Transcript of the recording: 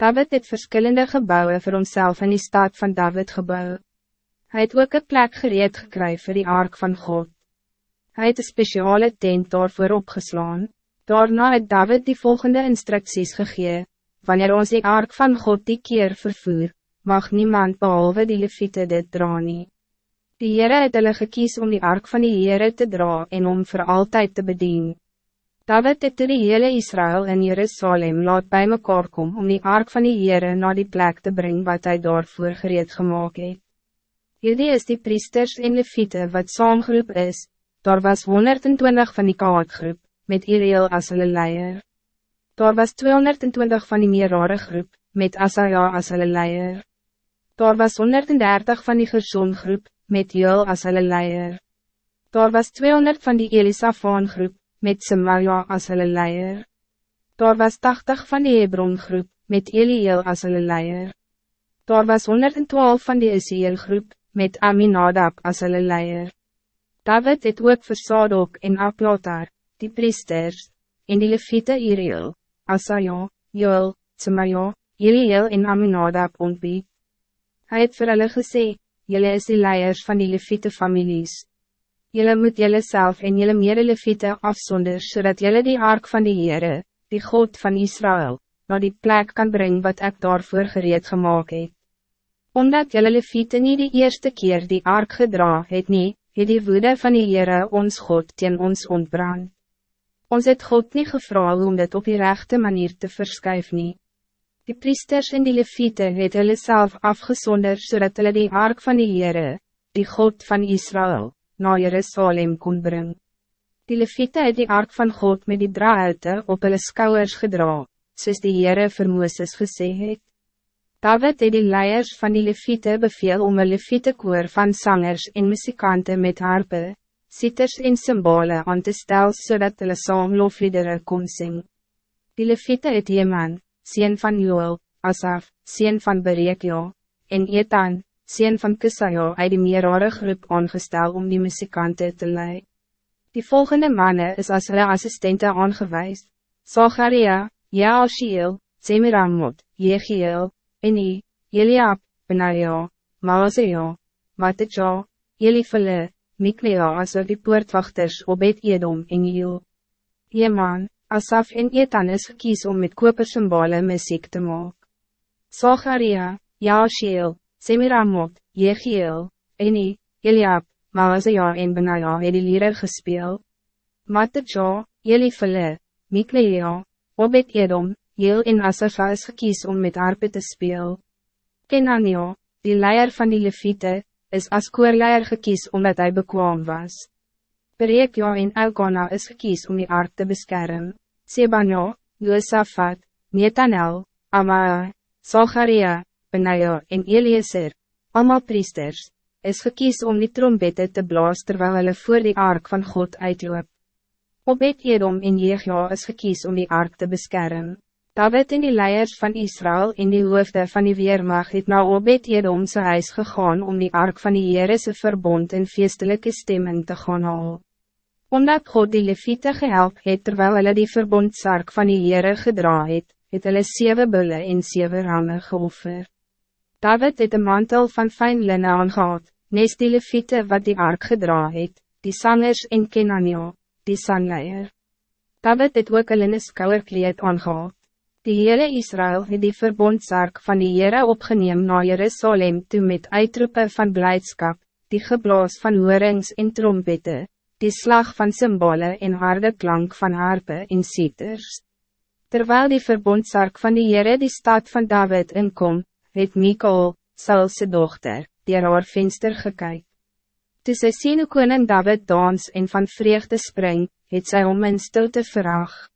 David het verschillende gebouwen voor homself in die stad van David gebouwd. Hij het ook een plek gereed gekry vir die ark van God. Hij het een speciale tent daarvoor opgeslaan. Daarna het David die volgende instructies gegeven. Wanneer ons die ark van God die keer vervoer, mag niemand behalve die leviete dit dra nie. Die Heere het hulle gekies om die ark van die Heere te dra en om voor altijd te bedienen. David het die hele Israël in Jerusalem laat bij mekaar kom om die ark van die Heere naar die plek te brengen wat hij daarvoor gereed gemaakt het. Hierdie is die priesters en leviete wat saamgroep is, daar was 120 van die kaatgroep, met Iriel as hulle leier. Daar was 220 van die meerare groep, met Asaja as hulle leier. Daar was 130 van die Gerson-groep, met Joel as hulle leier. Daar was 200 van die Elisafaan groep, met Semaja as hulle leier. Daar was 80 van die Hebron-groep, met Eliel as hulle leier. Daar was 112 van die Isiel groep, met Aminadab as hulle leier. David het ook vir Sadok en Aplatar, die priesters, en die leviete Iriel, Asaja, Joel, Tsemaja, Eliel en Aminadab ontbied. Hij het vir hulle gesê, Julle is die leiers van die leviete families. Julle moet julle self en julle mede leviete afsonder, zodat julle die ark van die Heere, die God van Israël, naar die plek kan brengen wat ik daarvoor gereed gemaakt heb. Omdat jelle leviete niet de eerste keer die ark gedra het nie, het die woede van die Heere ons God teen ons ontbrand. Ons het God niet gevraagd om dit op die rechte manier te verskuif nie. Die priesters en die leviete het hulle self afgesonder zodat hulle die ark van die Heere, die God van Israël, naar Jerusalem kon brengen. Die leviete het die ark van God met die draaute op hulle skouwers gedra, soos die Heere vir Mooses gesê het. David het die leiers van die leviete beveel om een leviete koor van zangers en muzikanten met harpe, sitters en symbolen aan te stel zodat hulle saam lofliedere kon sing. Die leviete het Jeman, sien van Joel, Asaf, sien van Berekio, en Etan, sien van Kusajo uit die meerare groep aangestel om die muzikanten te leiden. Die volgende mannen is als hulle assistente aangewijs, Zacharia, Jaashiel, Semiramot, Jechiel, Eni, Eliab, Benaja, Maasea, Matteja, Elifele, Miklea as die poortwachters op het Edom en Jeel. Jeman, Asaf en Etan is gekies om met kopersymbole muziek te maak. Zacharia, Jaashiel, Semiramot, Jechiel, Eni, Eliab, Maasea en Benaja het die liere gespeel. Matteja, Elifele, Miklea, Obed Edom, Jeel en Asafa is gekies om met harpe te speel. Kenania, die leier van die Levite, is as koorleier gekies omdat hij bekwaam was. Berekja en Elkana is gekies om die ark te beschermen. Sebanja, Josafat, Netanel, Amaa, Zacharia, Benaja en Eliezer, allemaal priesters, is gekies om die trompette te blaas terwijl hulle voor die ark van God uitloop. Obed Edom en Jegja is gekies om die ark te beschermen. David en die leiers van Israël en die hoofde van die Weermacht het na Obed Edom sy huis gegaan om die ark van die Heerese verbond en feestelijke stemmen te gaan haal. Omdat God die leviete gehelp het terwijl hulle die verbondsark van die Heere gedra het, het hulle sewe bulle en sewe ramme geoffer. David het een mantel van fijn linne aangehad, nes die leviete wat die ark gedra het, die sangers en Kenania, die sangleier. David het ook een linne skouwerkleed aangehad. Die hele Israël het die verbondsark van die Heere opgeneem na Jerusalem toe met uitroepen van blijdschap, die geblaas van hoorings en trompette, die slag van symbolen en harde klank van harpe en sieters. Terwijl die verbondsark van die Heere die stad van David inkom, het Mikael, Saulse dochter, die haar venster gekyk. Toe sy sien hoe koning David dans en van vreugde spring, het sy om in stilte verag.